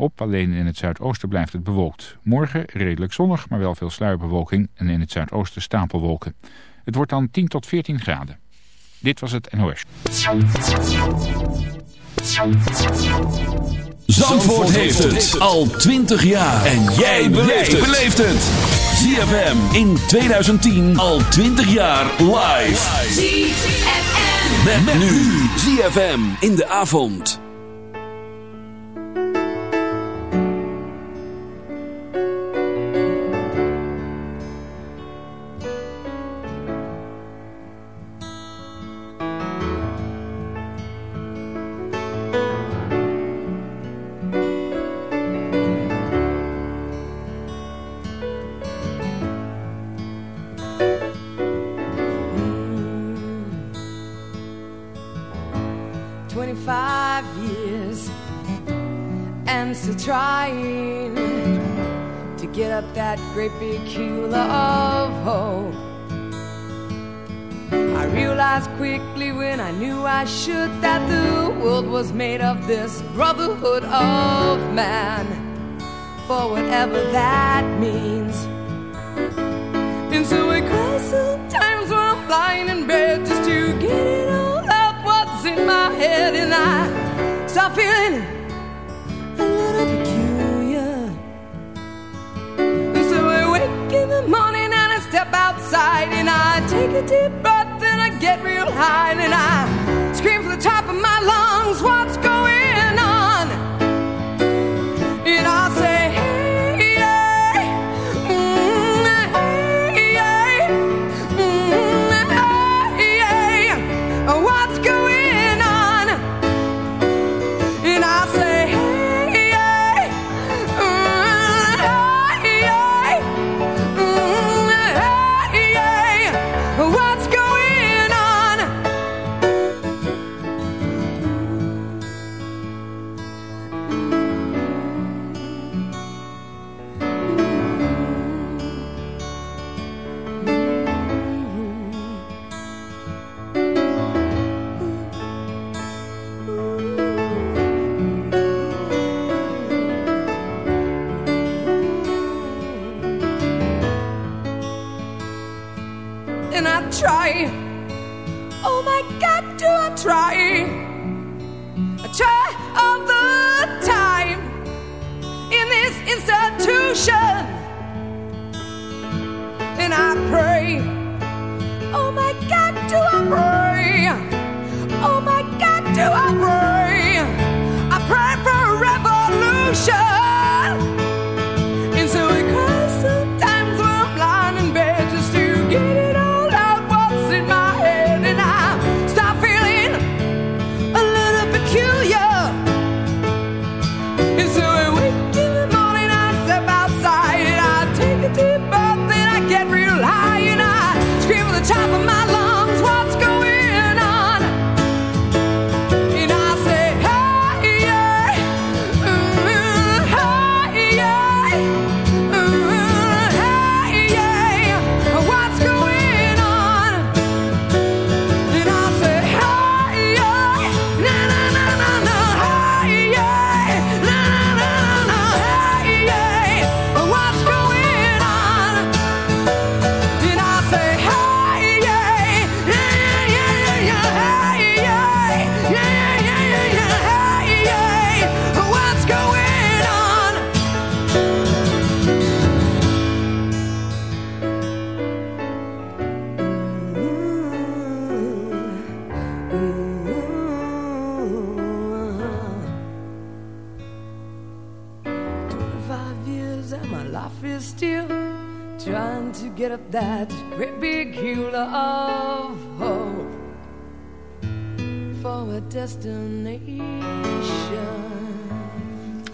Op, alleen in het zuidoosten blijft het bewolkt. Morgen redelijk zonnig, maar wel veel sluierbewolking en in het zuidoosten stapelwolken. Het wordt dan 10 tot 14 graden. Dit was het NOS. Zandvoort heeft het al 20 jaar. En jij beleeft het. ZFM in 2010 al 20 jaar live. ZFM. Met, nu. ZFM in de avond. This brotherhood of man, for whatever that means. And so I cry sometimes when I'm lying in bed just to get it all out what's in my head, and I start feeling a little peculiar. And so I wake in the morning and I step outside and I take a deep breath and I get real high and I scream from the top of my lungs, what's going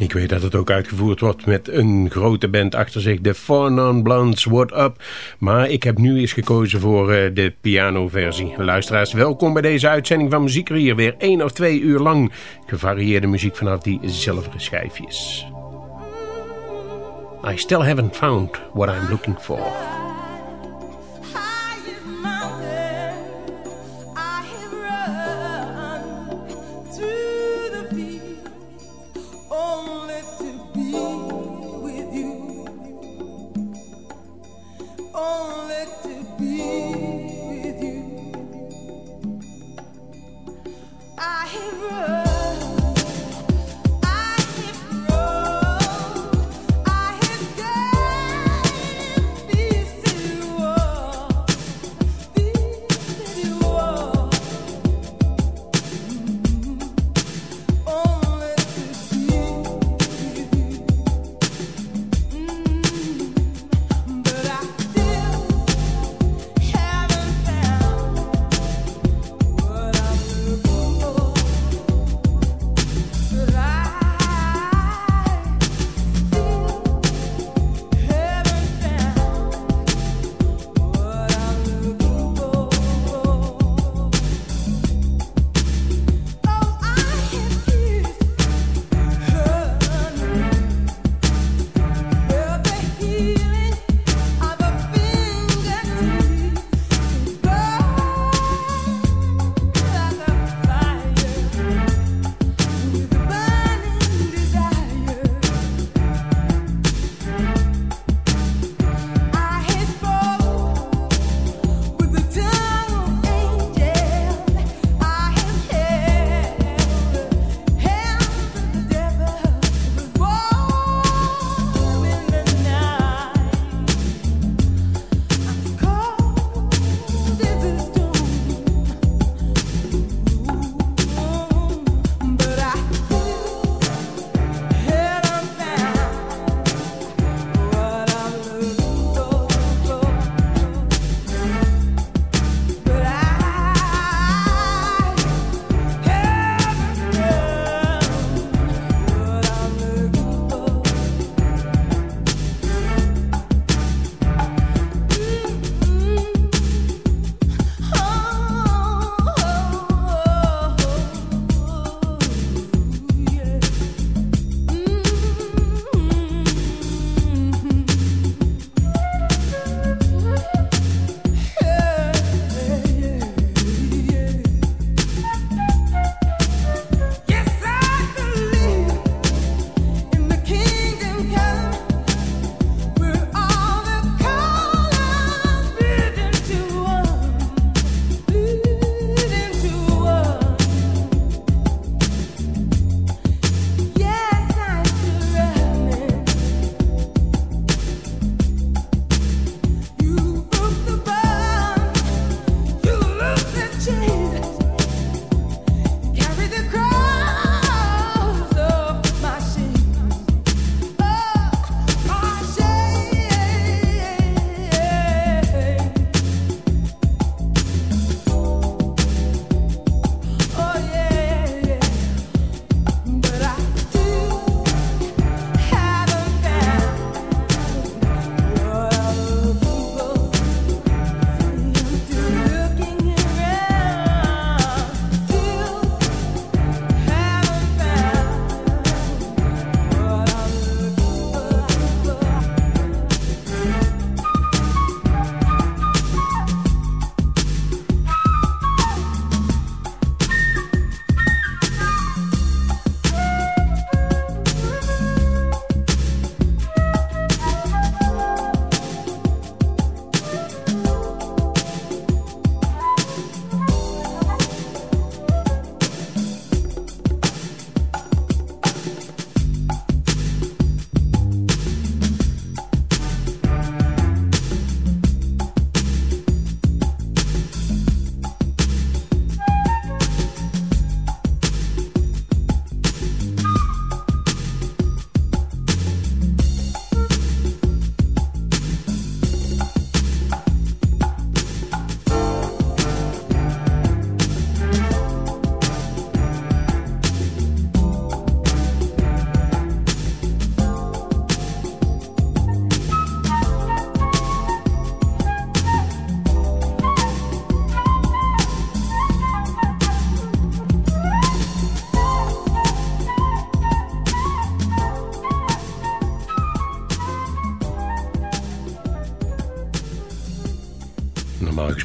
Ik weet dat het ook uitgevoerd wordt met een grote band achter zich. De Four Non Blondes, What Up. Maar ik heb nu eens gekozen voor eh, de pianoversie. Luisteraars, welkom bij deze uitzending van Muziek hier. Weer één of twee uur lang gevarieerde muziek vanaf die zilveren schijfjes. I still haven't found what I'm looking for.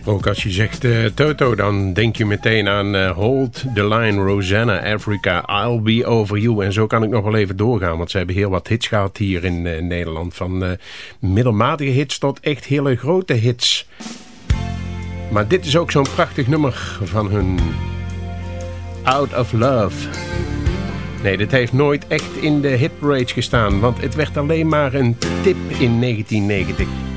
Gesproken als je zegt uh, Toto, dan denk je meteen aan uh, Hold the Line, Rosanna, Africa, I'll Be Over You. En zo kan ik nog wel even doorgaan, want ze hebben heel wat hits gehad hier in uh, Nederland. Van middelmatige hits tot echt hele grote hits. Maar dit is ook zo'n prachtig nummer van hun Out of Love. Nee, dit heeft nooit echt in de hitparades gestaan, want het werd alleen maar een tip in 1990.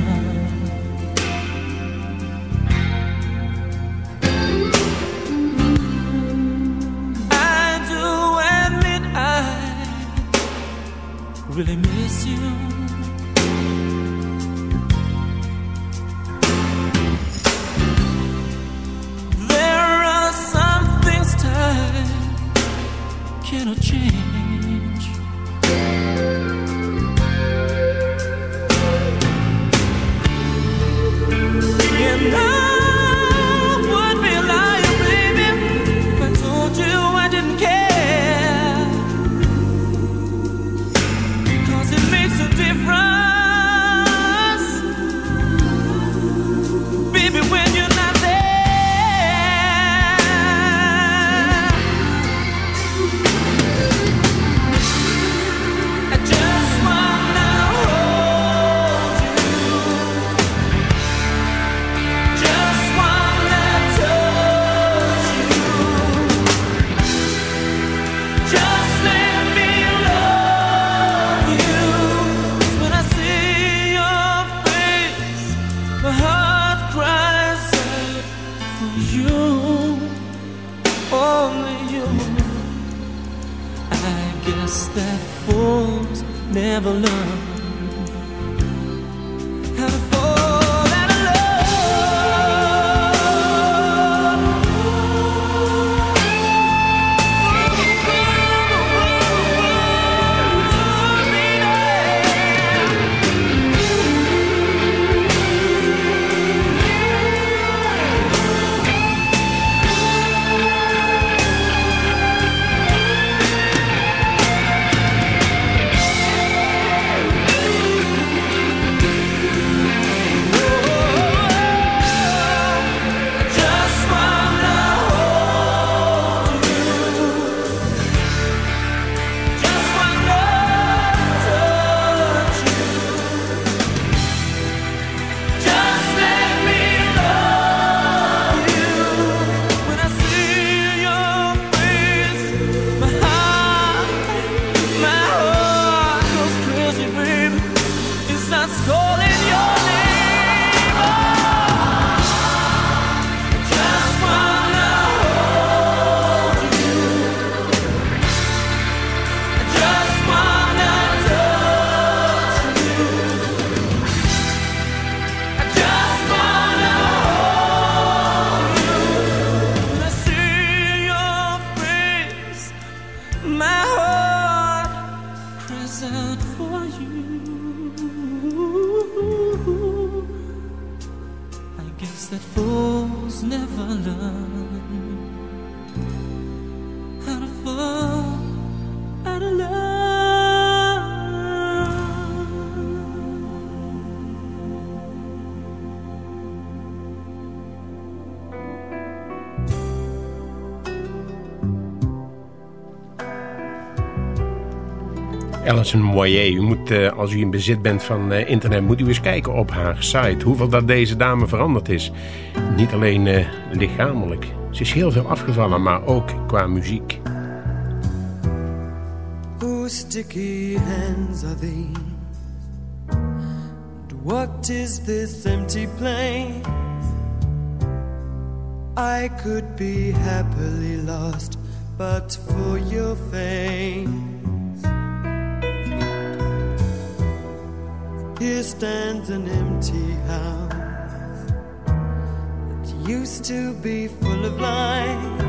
really miss you. There are some things time cannot change. Alison Moyer. U moet, uh, als u in bezit bent van uh, internet, moet u eens kijken op haar site. Hoeveel dat deze dame veranderd is. Niet alleen uh, lichamelijk. Ze is heel veel afgevallen, maar ook qua muziek. Whose sticky hands are they? what is this empty place? I could be happily lost but for your face. Here stands an empty house that used to be full of life.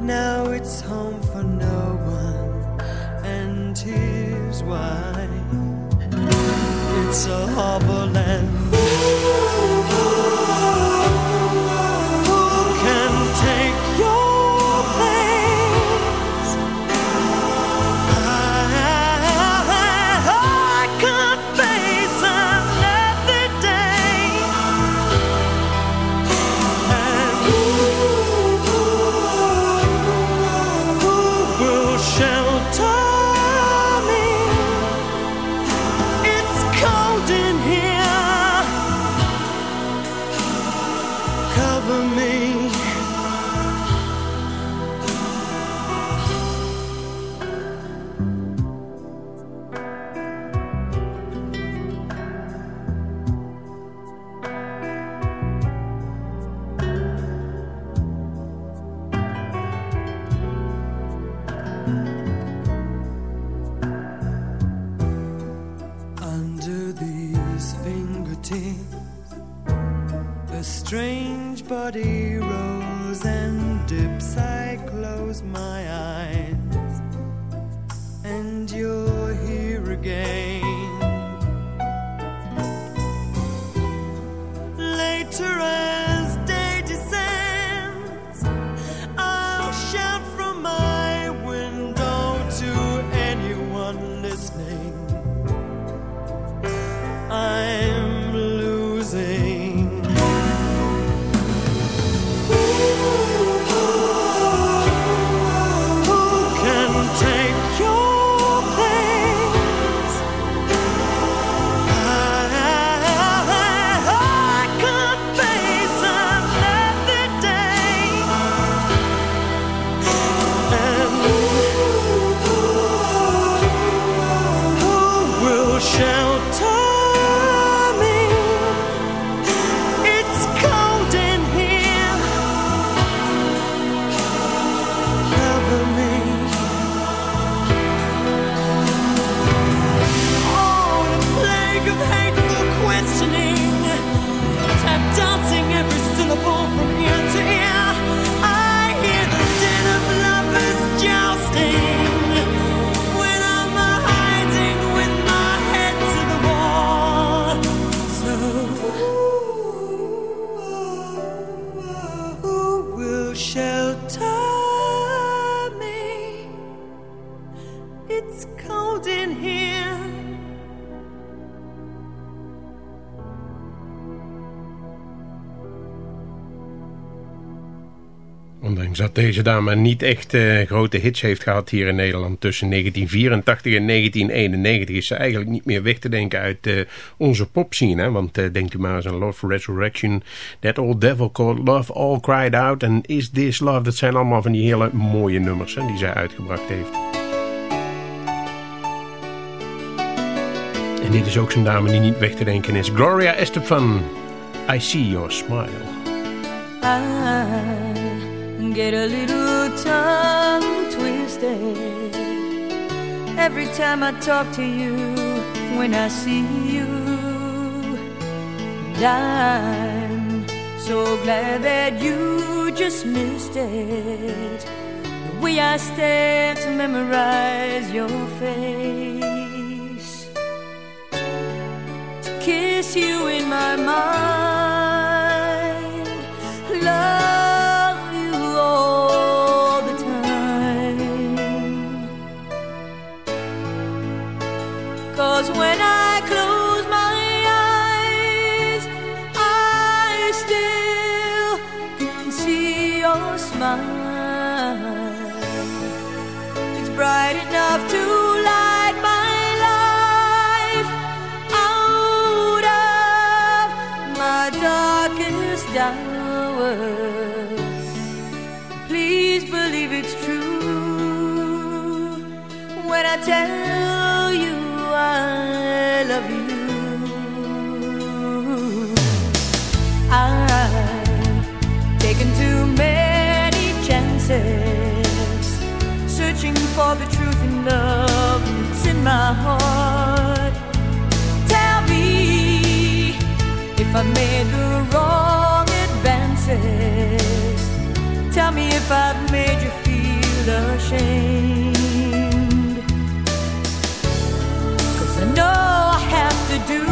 Now it's home for no one, and here's why. It's a harbor land. Deze dame niet echt uh, grote hits heeft gehad hier in Nederland. Tussen 1984 en 1991 is ze eigenlijk niet meer weg te denken uit uh, onze popscene. Hè? Want uh, denkt u maar eens aan Love Resurrection, That Old Devil Called Love, All Cried Out en Is This Love. Dat zijn allemaal van die hele mooie nummers die zij uitgebracht heeft. En dit is ook zo'n dame die niet weg te denken is. Gloria Estefan, I See Your Smile. I get a little tongue twisted every time I talk to you when I see you. And I'm so glad that you just missed it. The way I stand to memorize your face, to kiss you in my mind, tell you I love you. I've taken too many chances, searching for the truth in love that's in my heart. Tell me if I made the wrong advances. Tell me if I've made you feel ashamed. know I have to do.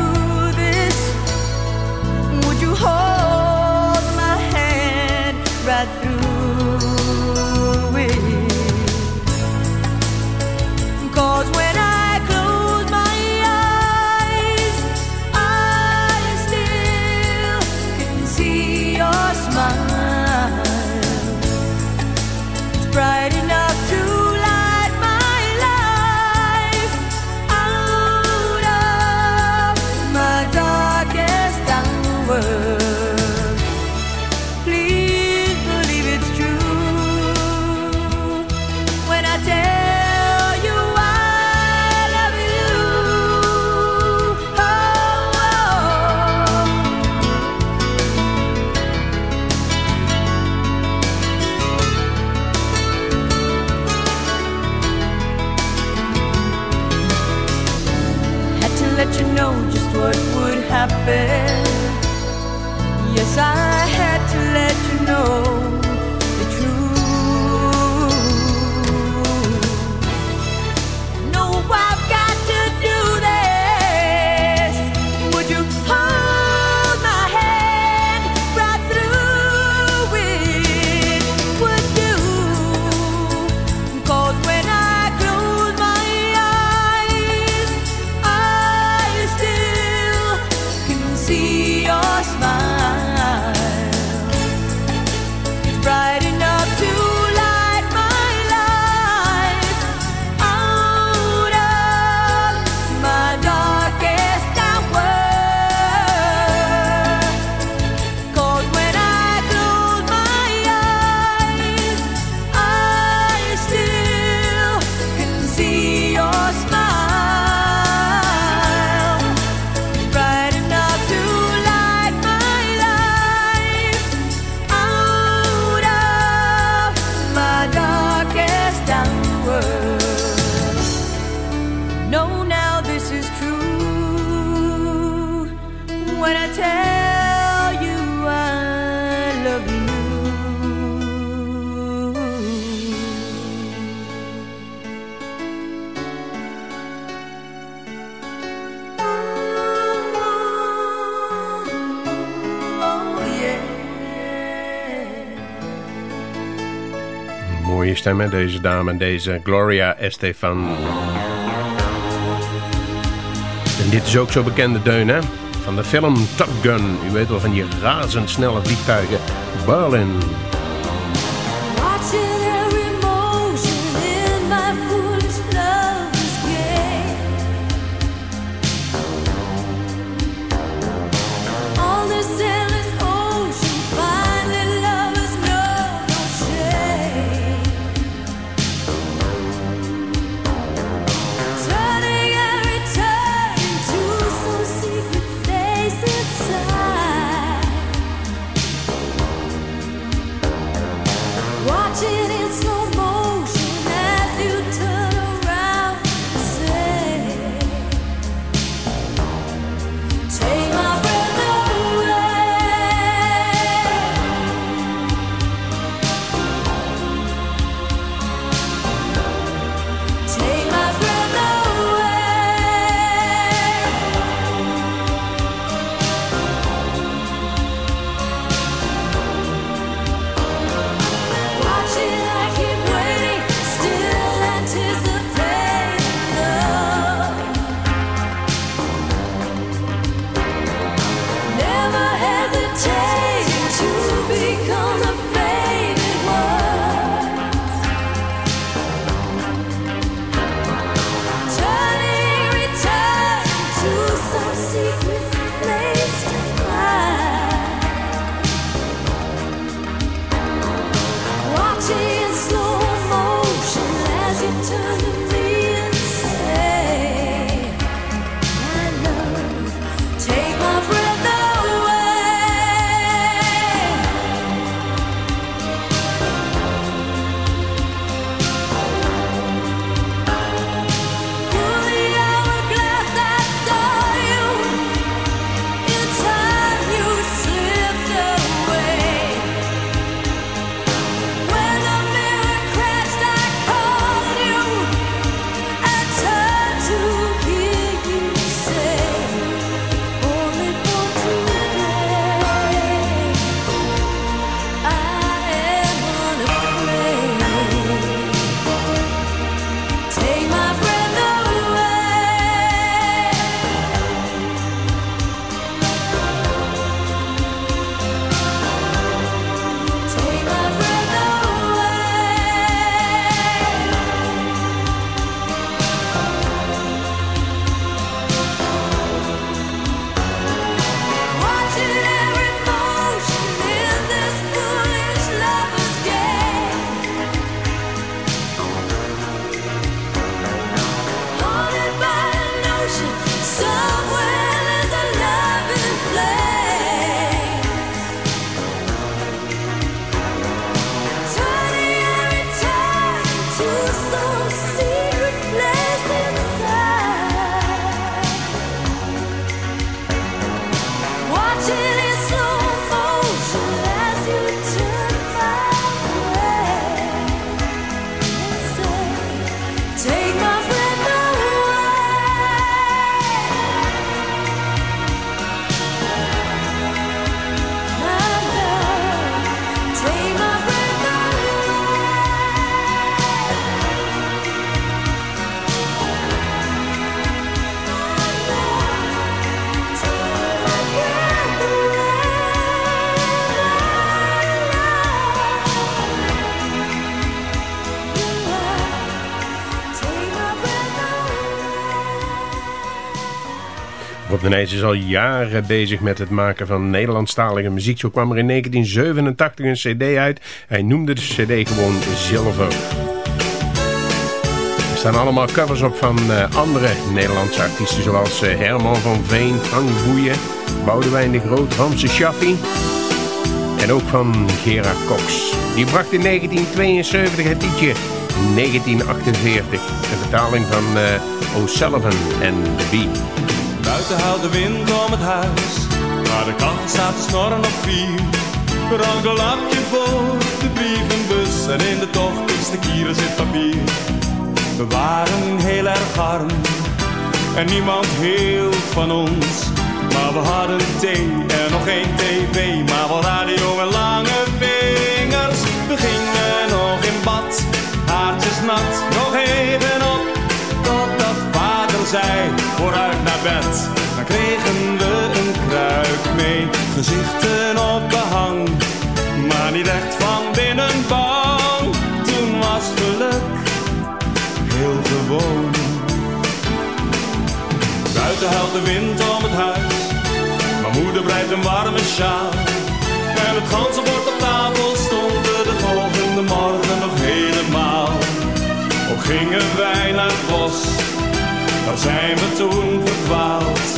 know now this is true when I tell you I love you. Oh, yeah. Mooie stemmen deze dame, deze Gloria Estefan dit is ook zo bekende deun, hè? Van de film Top Gun. U weet wel van die razendsnelle vliegtuigen. Berlin. Nijs is al jaren bezig met het maken van Nederlandstalige muziek. Zo kwam er in 1987 een cd uit. Hij noemde de cd gewoon Zilver. Er staan allemaal covers op van uh, andere Nederlandse artiesten... zoals uh, Herman van Veen, Frank Boeien, Boudewijn de Groot, Ramse Shaffi... en ook van Gerard Cox. Die bracht in 1972 het liedje 1948. De vertaling van uh, O'Sullivan en The Bee. Buiten huilt de wind om het huis, maar de kachel staat te snorren op vier. Rank een lapje voor de brievenbus en in de tocht is de kieren zit papier. We waren heel erg arm en niemand hield van ons. Maar we hadden thee en nog geen tv, maar wel radio en lange vingers. We gingen nog in bad, haartjes nat, nog even op, totdat vader zei vooruit naar bed. Dan kregen we een kruik mee, gezichten op behang. Maar niet echt van binnen bang. Toen was geluk heel gewoon. Buiten huilt de wind om het huis. Mijn moeder breidt een warme sjaal. En het ganzenbord op tafel stond er de volgende morgen nog helemaal. Ook gingen wij naar het bos daar zijn we toen verdwaald.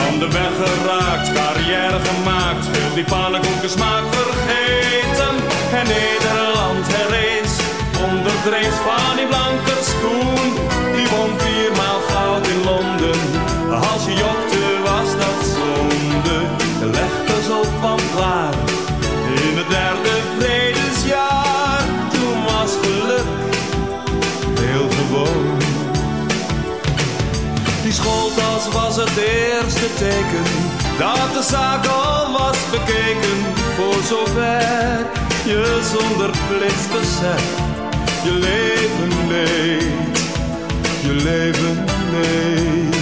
Van de weg geraakt, carrière gemaakt. Heel die pannenkoeken smaak vergeten. En Nederland herrees onder van die blanke schoen. Die won viermaal goud in Londen. Als je jokte was het eerste teken dat de zaak al was bekeken. Voor zover je zonder plichtsbesef je leven leed, je leven leed.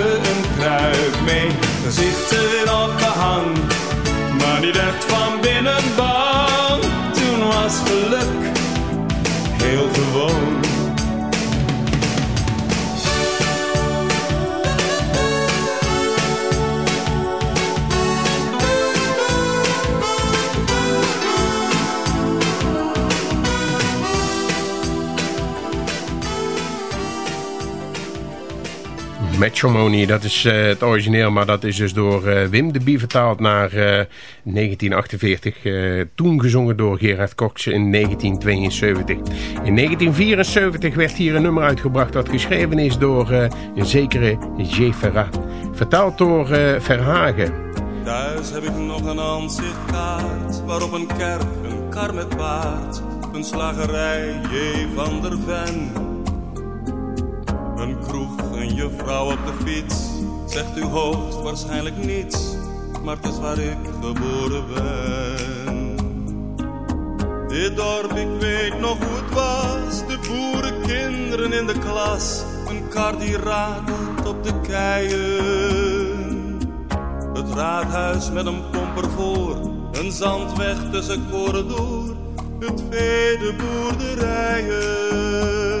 mee, gezichten op behang. Maar niet echt van Matrimony, dat is uh, het origineel, maar dat is dus door uh, Wim de Bie vertaald naar uh, 1948. toen gezongen door Gerard Cox in 1972. In 1974 werd hier een nummer uitgebracht dat geschreven is door een zekere J. Ferrat. Vertaald door Verhagen. Thuis heb ik nog een aanzichtkaart waarop een kerk, een kar met paard, een slagerij J. van der Ven een kroeg, een juffrouw op de fiets. Zegt u hoogst waarschijnlijk niets, maar het is waar ik geboren ben. Dit dorp, ik weet nog hoe het was. De boerenkinderen in de klas. Een kar die ratelt op de keien. Het raadhuis met een pomper voor. Een zandweg tussen koren door. Het vee, de boerderijen.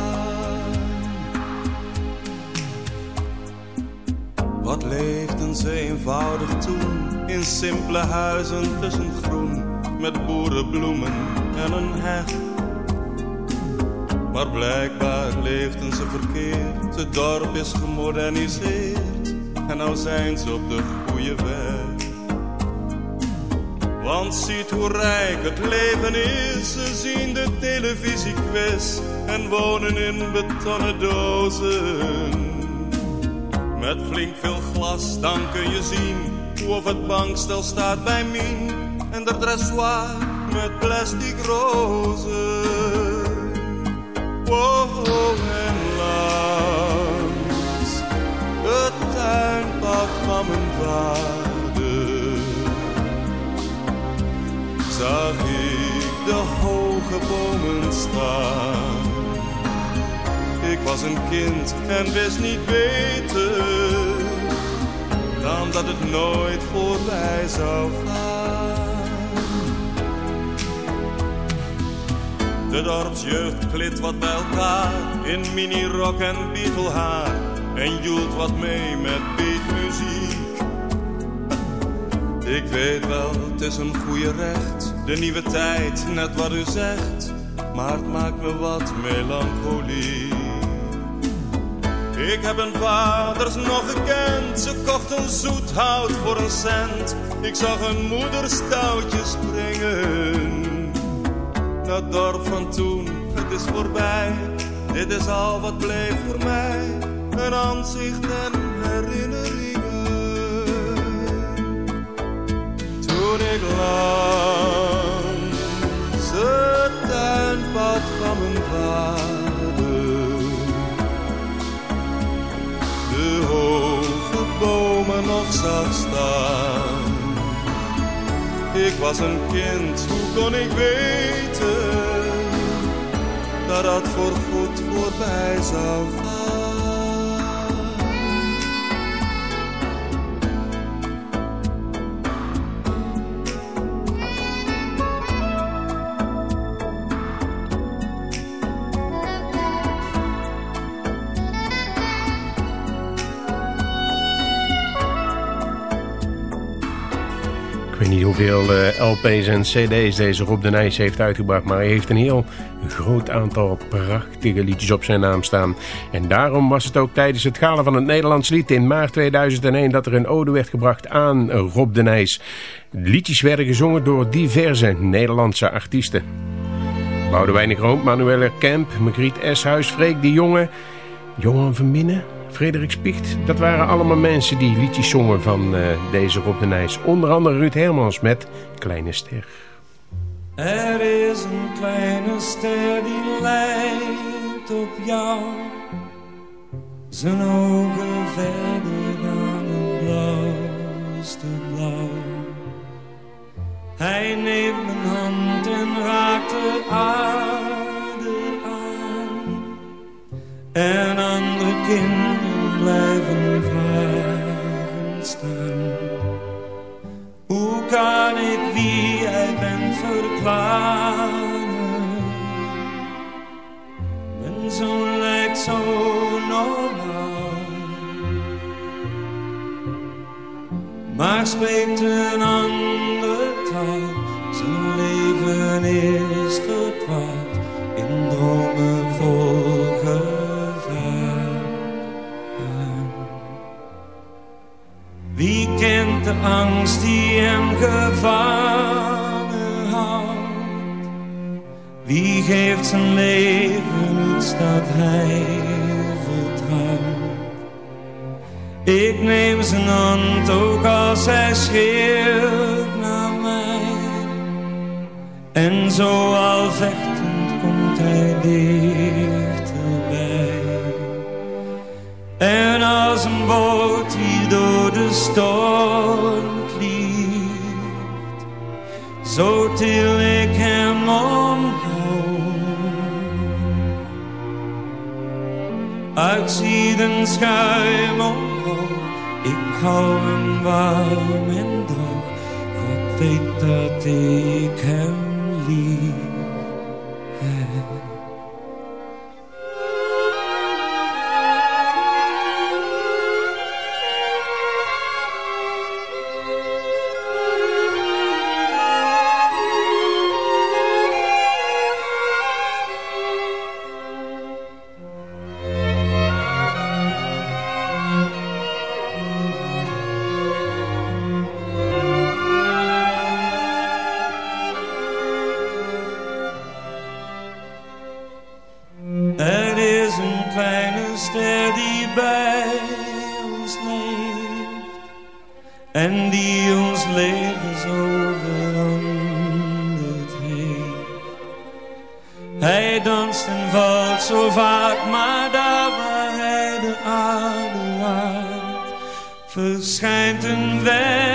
Wat leefden ze eenvoudig toen in simpele huizen tussen groen met boerenbloemen en een heg. Maar blijkbaar leefden ze verkeerd, het dorp is gemoderniseerd en nou zijn ze op de goede weg. Want ziet hoe rijk het leven is, ze zien de televisiequiz en wonen in betonnen dozen. Met flink veel glas, dan kun je zien hoe of het bankstel staat bij Mien en de dressoir met plastic rozen. Wow, en langs het tuinpad van mijn vader zag ik de hoge bomen staan. Ik was een kind en wist niet beter dan dat het nooit voorbij zou gaan. De dorpsjeugd klit wat bij elkaar in minirok en beetlehaar en joelt wat mee met beatmuziek. Ik weet wel, het is een goede recht, de nieuwe tijd, net wat u zegt, maar het maakt me wat melancholie. Ik heb een vaders nog gekend, ze kocht een zoet hout voor een cent. Ik zag een moeder stoutje springen. Dat dorp van toen, het is voorbij, dit is al wat bleef voor mij. Een aanzicht en herinneringen. Toen ik langs het tuinpad van mijn vader hoge bomen nog zag staan. Ik was een kind, hoe kon ik weten dat dat voorgoed voorbij zou gaan? Hoeveel eh, LP's en CD's deze Rob de Nijs heeft uitgebracht, maar hij heeft een heel groot aantal prachtige liedjes op zijn naam staan. En daarom was het ook tijdens het gala van het Nederlands lied in maart 2001 dat er een ode werd gebracht aan Rob de Nijs. Liedjes werden gezongen door diverse Nederlandse artiesten. Boudewijn Room, Manuelle Kemp, Margriet Eshuis, Freek de Jonge, Johan van Minnen, Frederik Spicht. Dat waren allemaal mensen die liedjes zongen van eh, deze Rob de Nijs. Onder andere Ruud Hermans met Kleine Ster. Er is een kleine ster die lijkt op jou. Zijn ogen verder dan het blauwste blauw. Hij neemt mijn hand en raakt de aarde aan. En andere kinderen blijven vragen. Hoe kan ik wie jij bent verklaren? Mijn zoon lijkt zo normaal, maar spreekt een geeft zijn leven iets dat hij vertrouwt? Ik neem zijn hand ook als hij scheert naar mij. En zo al vechtend komt hij dichterbij. En als een boot die door de storm klieft, zo til ik hem omhoog. Uit zieden schuim omhoog, ik hou hem warm en droog. God weet dat ik hem lief kleine ster die bij ons leeft en die ons leven zo veranderd heeft. Hij danst en valt zo vaak, maar daar waar hij de aarde verschijnt een weg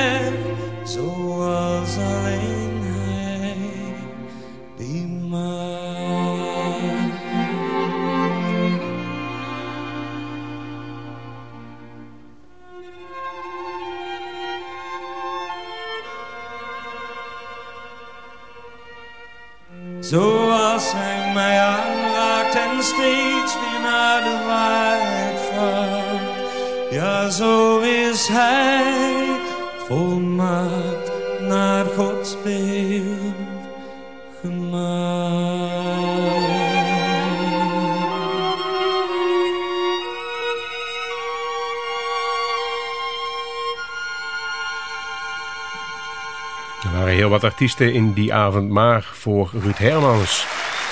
wat artiesten in die avond, maar voor Ruud Hermans.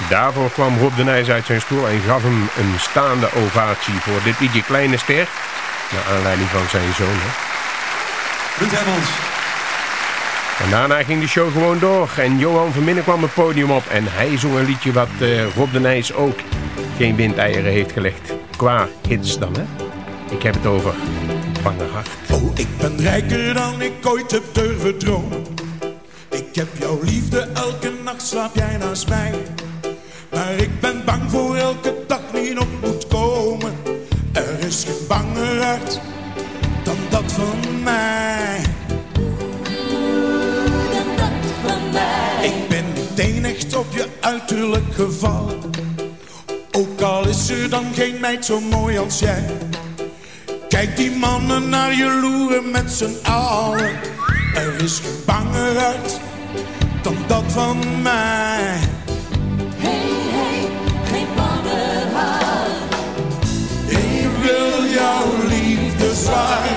Daarvoor kwam Rob de Nijs uit zijn stoel en gaf hem een staande ovatie voor dit liedje Kleine Ster. Naar aanleiding van zijn zoon. Hè. Ruud Hermans. En daarna ging de show gewoon door. En Johan van Minnen kwam het podium op. En hij zong een liedje wat eh, Rob de Nijs ook geen windeieren heeft gelegd. Qua hits dan, hè. Ik heb het over Bange Hart. Oh, ik ben rijker dan ik ooit heb durven dromen. Ik heb jouw liefde, elke nacht slaap jij naast mij. Maar ik ben bang voor elke dag niet op moet komen. Er is geen banger hart dan dat van mij. Ik ben meteen echt op je uiterlijk gevallen. Ook al is er dan geen meid zo mooi als jij. Kijk die mannen naar je loeren met z'n allen. Er is geen banger hart dan dat van mij. Hey, hey, geen bange hart. Ik wil jouw liefde zwaar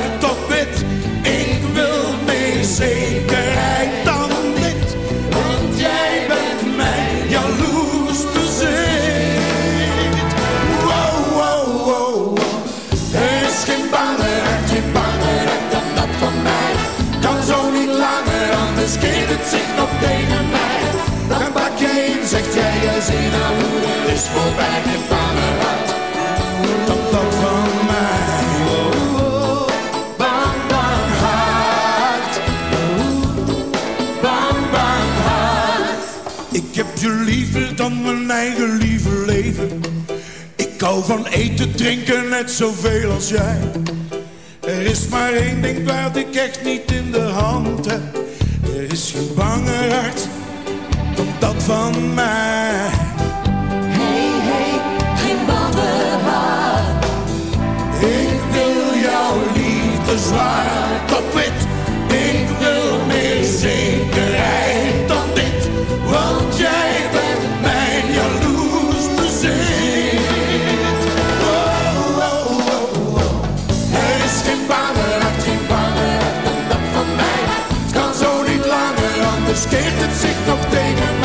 zin is voorbij. Geen banger hart dan dat van mij. Bang, bang hart. Ik heb je liever dan mijn eigen lieve leven. Ik hou van eten, drinken net zoveel als jij. Er is maar één ding waar ik echt niet in de hand heb. Er is geen banger hart dan dat van mij. Zwaar tot wit. Ik wil meer zekerheid dan dit. Want jij bent mijn jaloers bezit. Oh, oh, oh, oh. Er is geen banger hart, geen banger hart dan dat van mij. Het kan zo niet langer, anders keert het zich nog tegen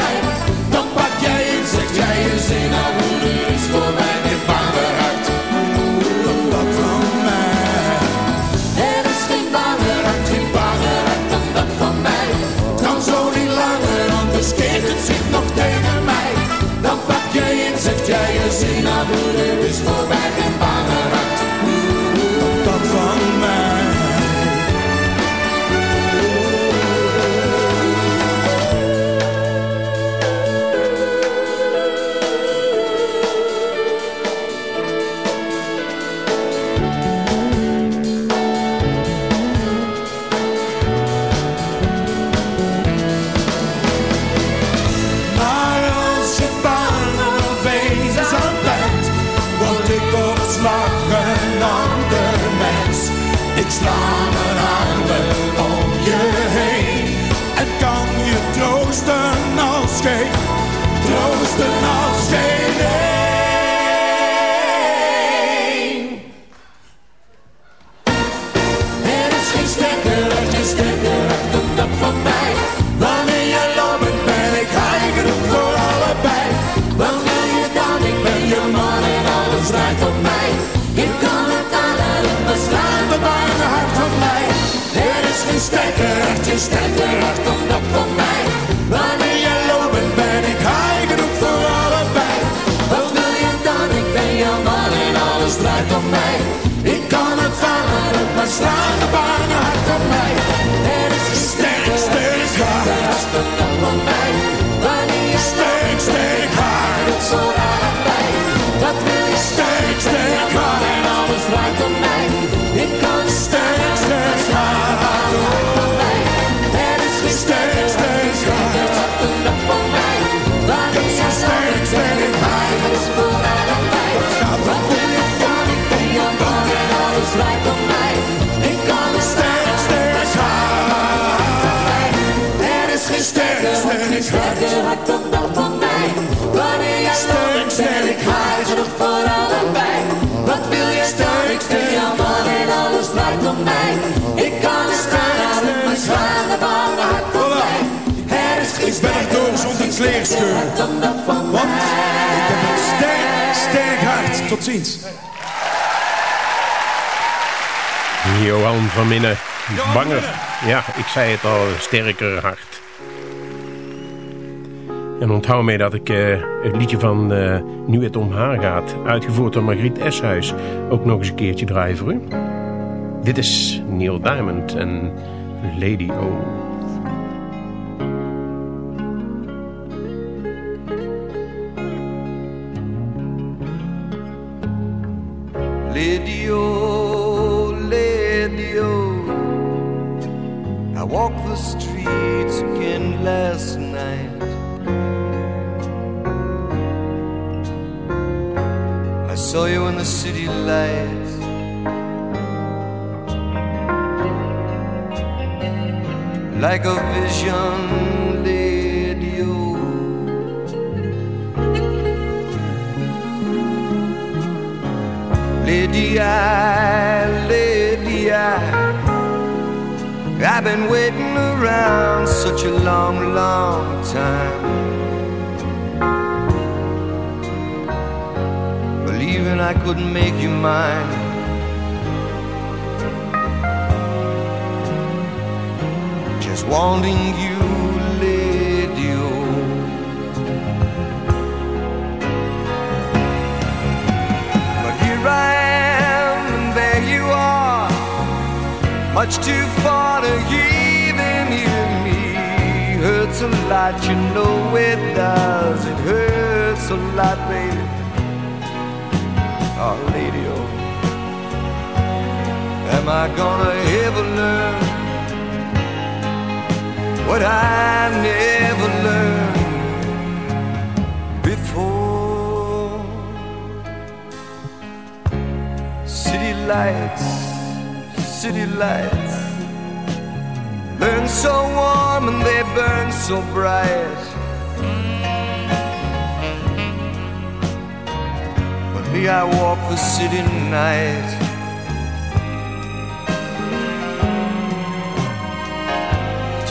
door zonder kleerscheur. dan dat van Want ik heb een sterk, sterk hart. Tot ziens. Johan van Minnen, Johan banger. Ja, ik zei het al, sterker hart. En onthoud mij dat ik eh, het liedje van eh, Nu het om haar gaat, uitgevoerd door Margriet Eshuis, ook nog eens een keertje draaien voor u. Dit is Neil Diamond en Lady O. streets again last night. I saw you in the city lights. Like a vision, Lady. Lady I, I've been waiting around such a long, long time. Believing I couldn't make you mine. Just wanting you, much too far to even hear me. Hurts a lot, you know it does. It hurts a lot, baby. Oh, lady, oh. Am I gonna ever learn what I never learned before? City lights, city lights burn so warm and they burn so bright. But me, I walk the city night.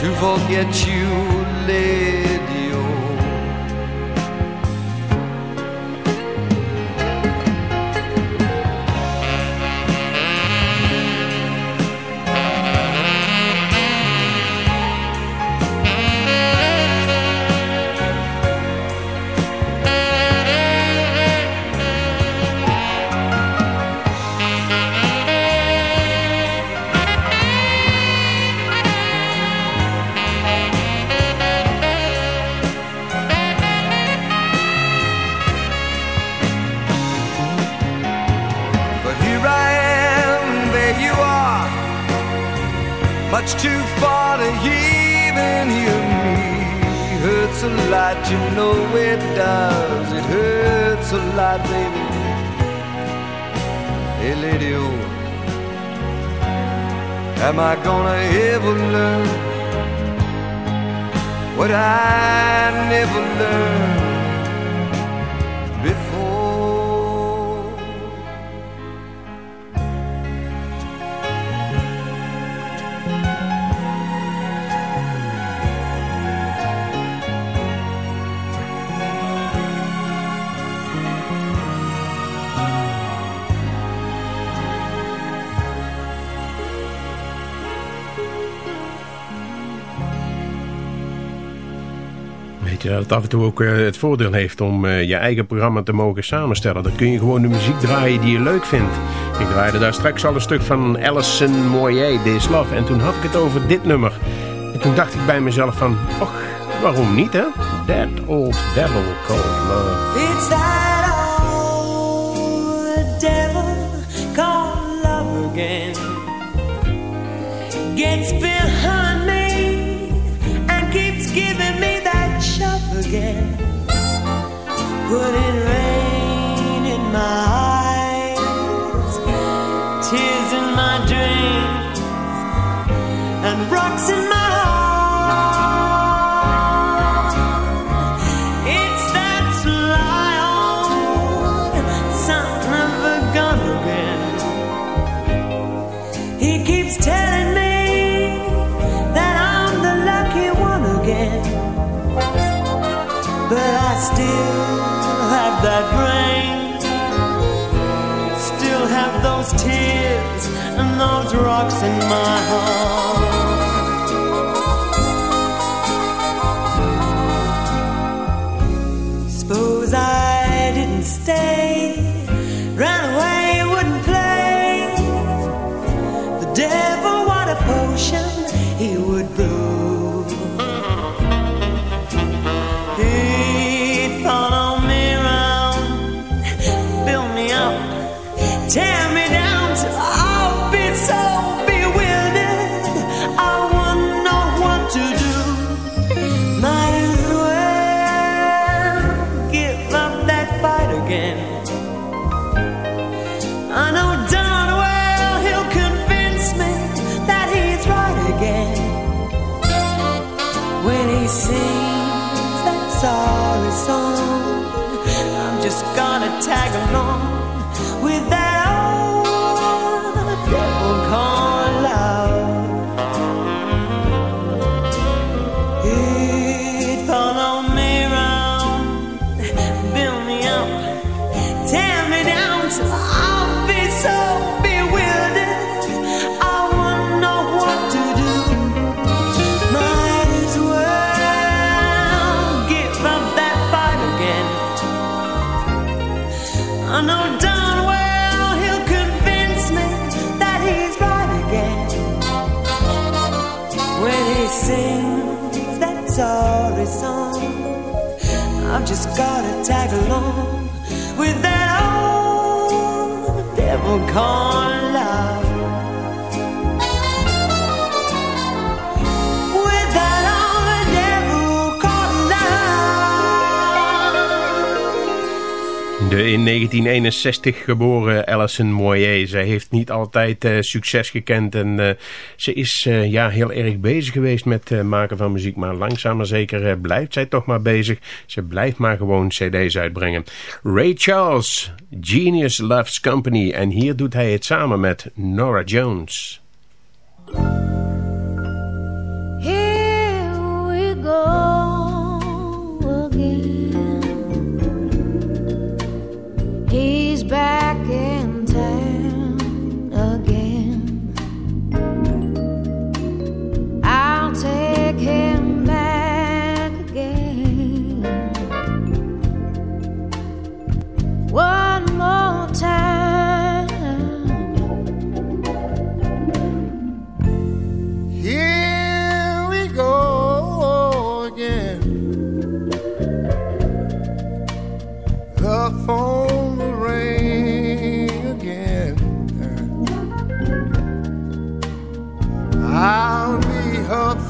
To forget you, lady. Much too far to even hear me. Hurts a lot, you know it does. It hurts a lot, baby. Hey, lady, oh, am I gonna ever learn what I never learned Weet dat het af en toe ook uh, het voordeel heeft om uh, je eigen programma te mogen samenstellen. Dan kun je gewoon de muziek draaien die je leuk vindt. Ik draaide daar straks al een stuk van Alison Moyer, This Love. En toen had ik het over dit nummer. En toen dacht ik bij mezelf van, och, waarom niet hè? That Old Devil Called Love. Putting rain in my eyes, tears in my dreams, and rocks in my heart. It's that sly old son of a gun again. He keeps telling me that I'm the lucky one again. But I still have that brain, still have those tears and those rocks in my heart. Devil De in 1961 geboren Alison Moyer. Zij heeft niet altijd uh, succes gekend en uh, ze is uh, ja, heel erg bezig geweest met maken van muziek. Maar langzaam maar zeker blijft zij toch maar bezig. Ze blijft maar gewoon cd's uitbrengen. Ray Charles, Genius Loves Company. En hier doet hij het samen met Nora Jones. Back in town again. I'll take him back again. One more time. I'll be her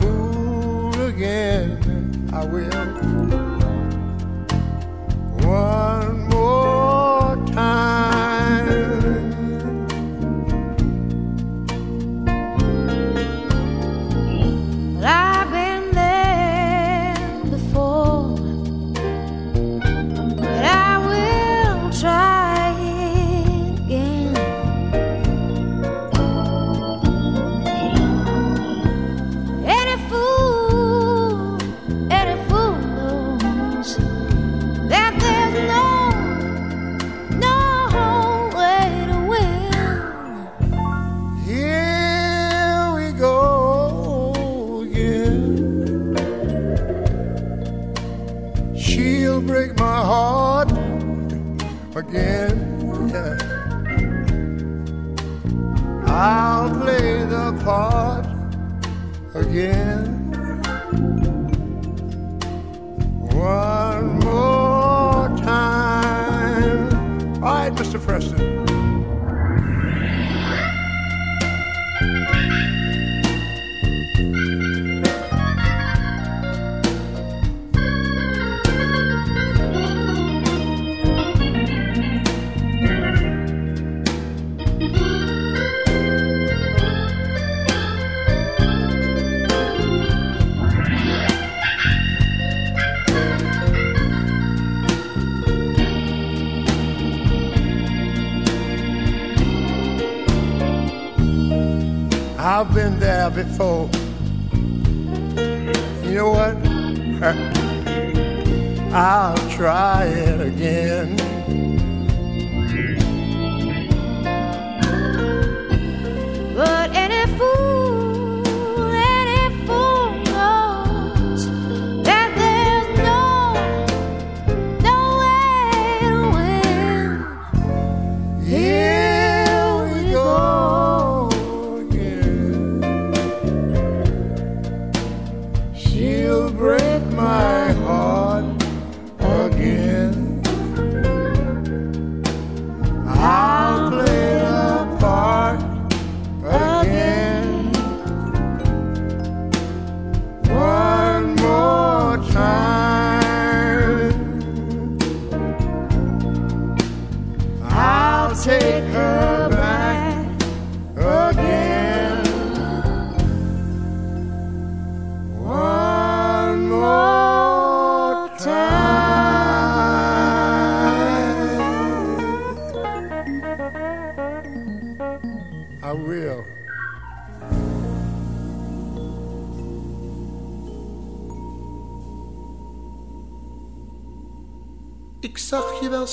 before.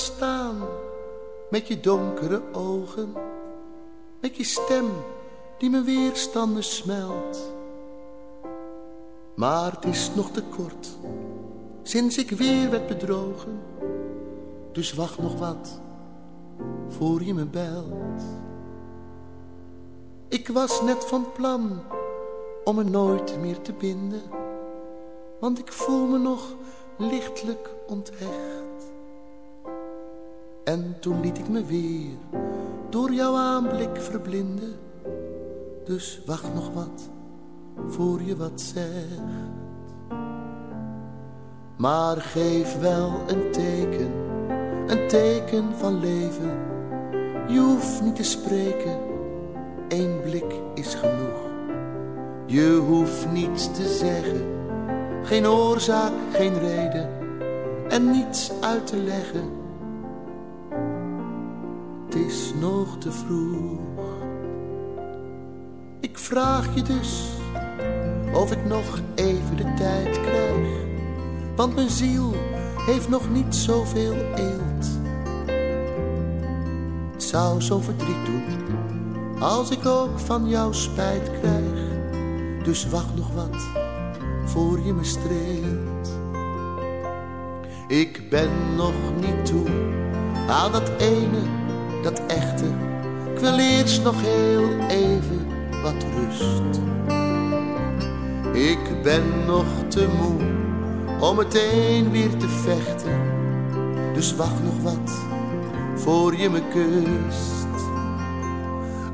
Staan met je donkere ogen, met je stem die mijn weerstanden smelt. Maar het is nog te kort, sinds ik weer werd bedrogen. Dus wacht nog wat, voor je me belt. Ik was net van plan om me nooit meer te binden, want ik voel me nog lichtelijk onthecht. En toen liet ik me weer door jouw aanblik verblinden. Dus wacht nog wat, voor je wat zegt. Maar geef wel een teken, een teken van leven. Je hoeft niet te spreken, één blik is genoeg. Je hoeft niets te zeggen, geen oorzaak, geen reden. En niets uit te leggen het is nog te vroeg. Ik vraag je dus of ik nog even de tijd krijg. Want mijn ziel heeft nog niet zoveel eelt. Het zou zo verdriet doen als ik ook van jou spijt krijg. Dus wacht nog wat voor je me streelt. Ik ben nog niet toe aan dat ene dat echte. Ik wil eerst nog heel even wat rust. Ik ben nog te moe om meteen weer te vechten. Dus wacht nog wat voor je me kust.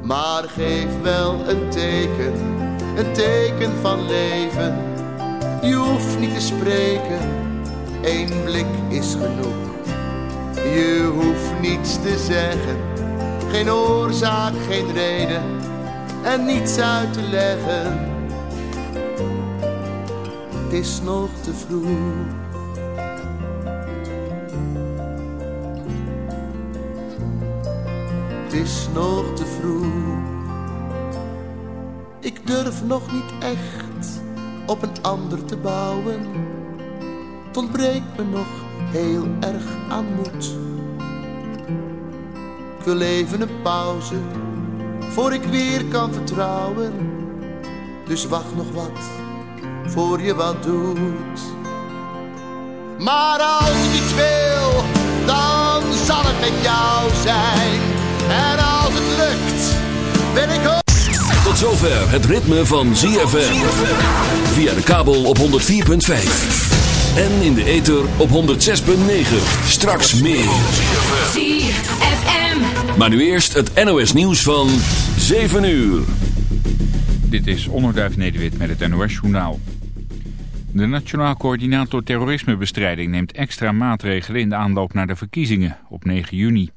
Maar geef wel een teken, een teken van leven. Je hoeft niet te spreken, één blik is genoeg. Je hoeft niets te zeggen, geen oorzaak, geen reden en niets uit te leggen. Het is nog te vroeg. Het is nog te vroeg. Ik durf nog niet echt op een ander te bouwen. Het ontbreekt me nog heel erg aan moed. Wil even een pauze, voor ik weer kan vertrouwen. Dus wacht nog wat, voor je wat doet. Maar als ik iets wil, dan zal het met jou zijn. En als het lukt, ben ik ook. Tot zover het ritme van ZFM. Via de kabel op 104.5. En in de ether op 106.9. Straks meer. ZFM. Maar nu eerst het NOS nieuws van 7 uur. Dit is Onderduif Nederwit met het NOS-journaal. De Nationaal Coördinator Terrorismebestrijding neemt extra maatregelen in de aanloop naar de verkiezingen op 9 juni.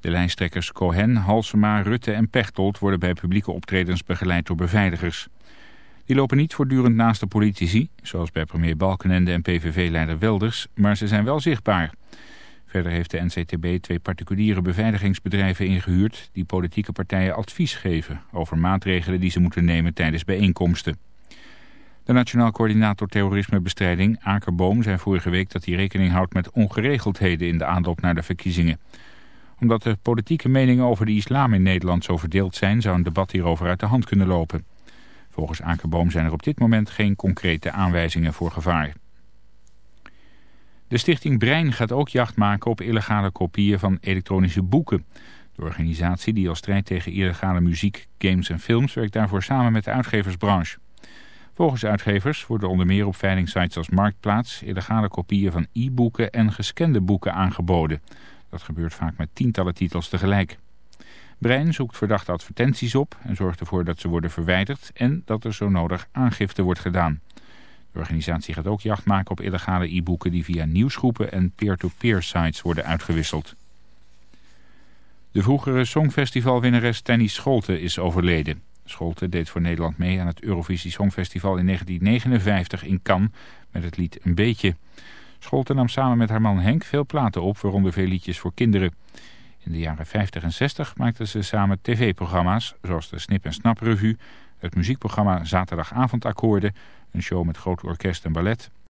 De lijsttrekkers Cohen, Halsema, Rutte en Pechtold worden bij publieke optredens begeleid door beveiligers. Die lopen niet voortdurend naast de politici, zoals bij premier Balkenende en PVV-leider Wilders, maar ze zijn wel zichtbaar. Verder heeft de NCTB twee particuliere beveiligingsbedrijven ingehuurd die politieke partijen advies geven over maatregelen die ze moeten nemen tijdens bijeenkomsten. De Nationaal Coördinator Terrorismebestrijding, Akerboom, zei vorige week dat hij rekening houdt met ongeregeldheden in de aanloop naar de verkiezingen. Omdat de politieke meningen over de islam in Nederland zo verdeeld zijn, zou een debat hierover uit de hand kunnen lopen. Volgens Akerboom zijn er op dit moment geen concrete aanwijzingen voor gevaar. De stichting Brein gaat ook jacht maken op illegale kopieën van elektronische boeken. De organisatie die als strijd tegen illegale muziek, games en films werkt daarvoor samen met de uitgeversbranche. Volgens uitgevers worden onder meer op veilingsites als Marktplaats illegale kopieën van e-boeken en gescande boeken aangeboden. Dat gebeurt vaak met tientallen titels tegelijk. Brein zoekt verdachte advertenties op en zorgt ervoor dat ze worden verwijderd en dat er zo nodig aangifte wordt gedaan. De organisatie gaat ook jacht maken op illegale e-boeken die via nieuwsgroepen en peer-to-peer sites worden uitgewisseld. De vroegere songfestivalwinnares Tenny Scholte is overleden. Scholte deed voor Nederland mee aan het Eurovisie Songfestival in 1959 in Cannes met het lied Een Beetje. Scholte nam samen met haar man Henk veel platen op, waaronder veel liedjes voor kinderen. In de jaren 50 en 60 maakten ze samen tv-programma's, zoals de Snip en Snap Revue, het muziekprogramma Zaterdagavondakkoorden, een show met groot orkest en ballet